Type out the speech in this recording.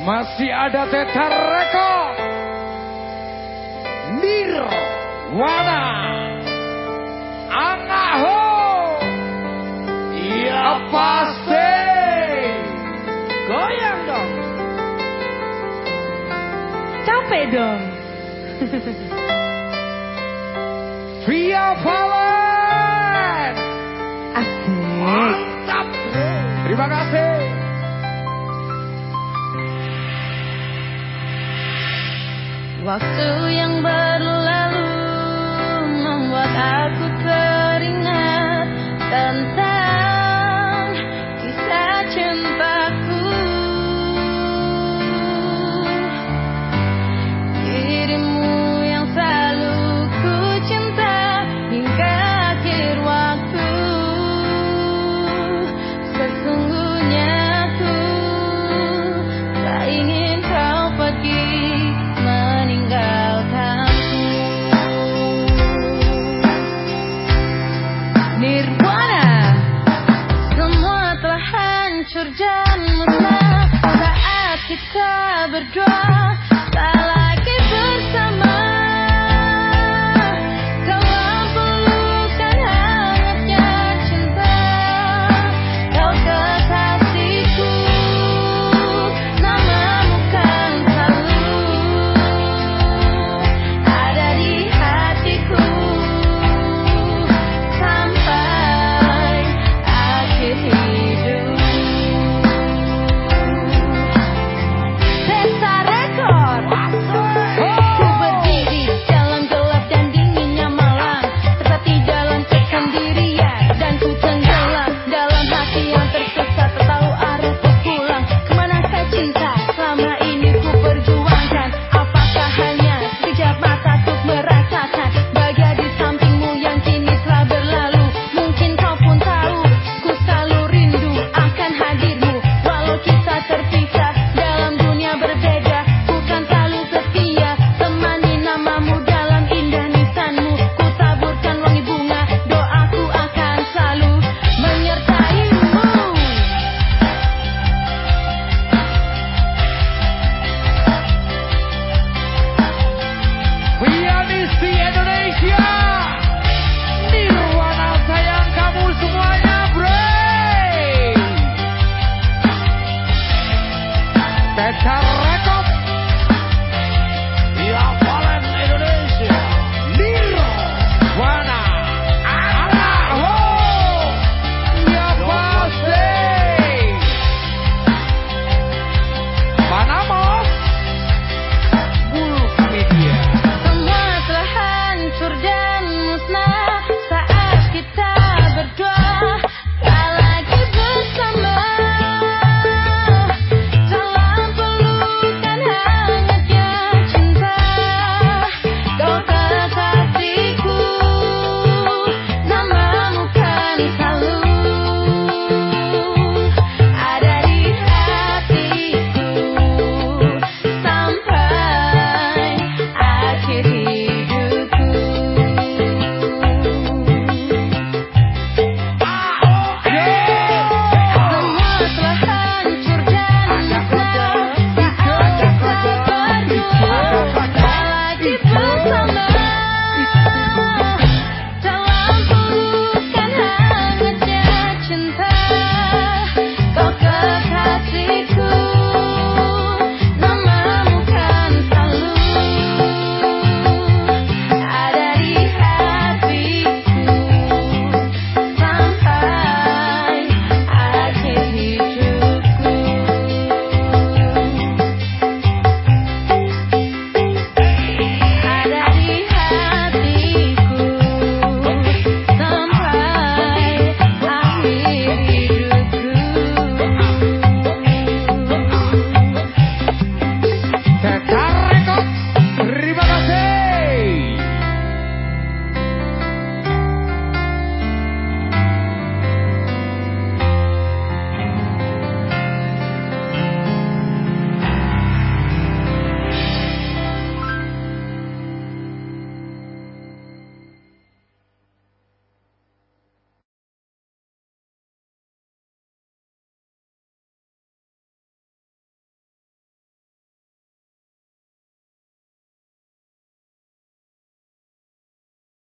Masih ada Teta Rekod Nirwana. Angaho Ya pasti Goyang dong. Capek dong. Via Valen. Asik. Mantap. Terima kasih Waktu yang berlalu membuat aku tak berdoa